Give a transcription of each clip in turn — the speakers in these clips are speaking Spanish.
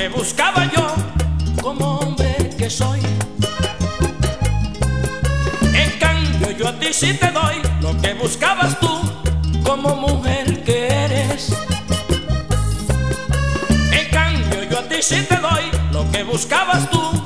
que buscaba yo como hombre que soy. En cambio yo a ti sí te doy lo que buscabas tú como mujer que eres. En cambio yo a ti sí te doy lo que buscabas tú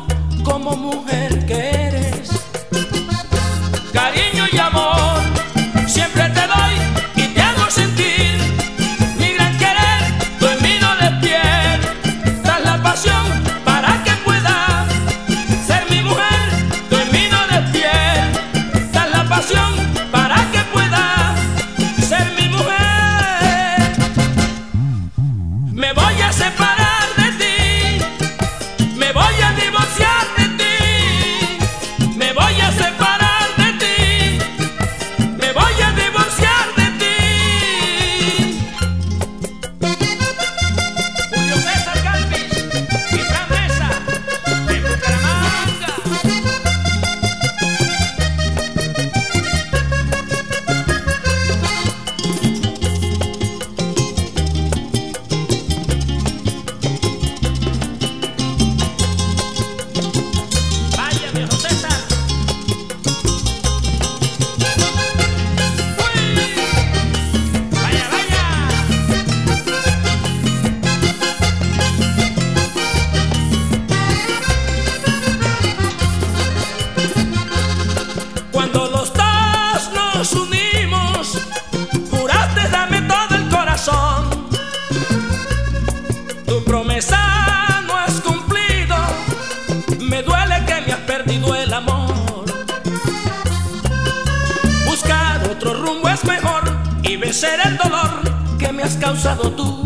vencer el dolor que me has causado tú.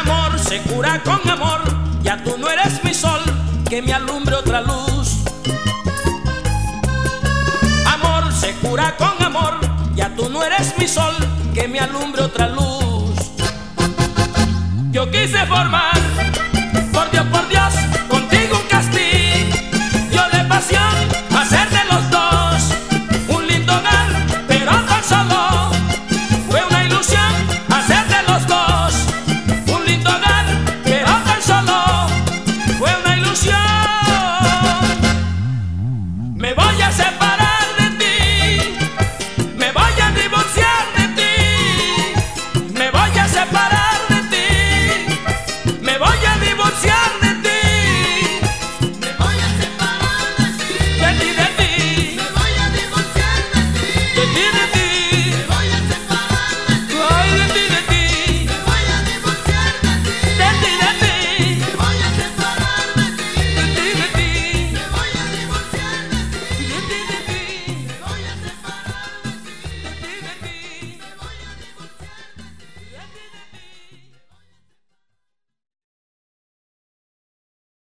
Amor se cura con amor, ya tú no eres mi sol, que me alumbre otra luz. Amor se cura con amor, ya tú no eres mi sol, que me alumbre otra luz. Yo quise formar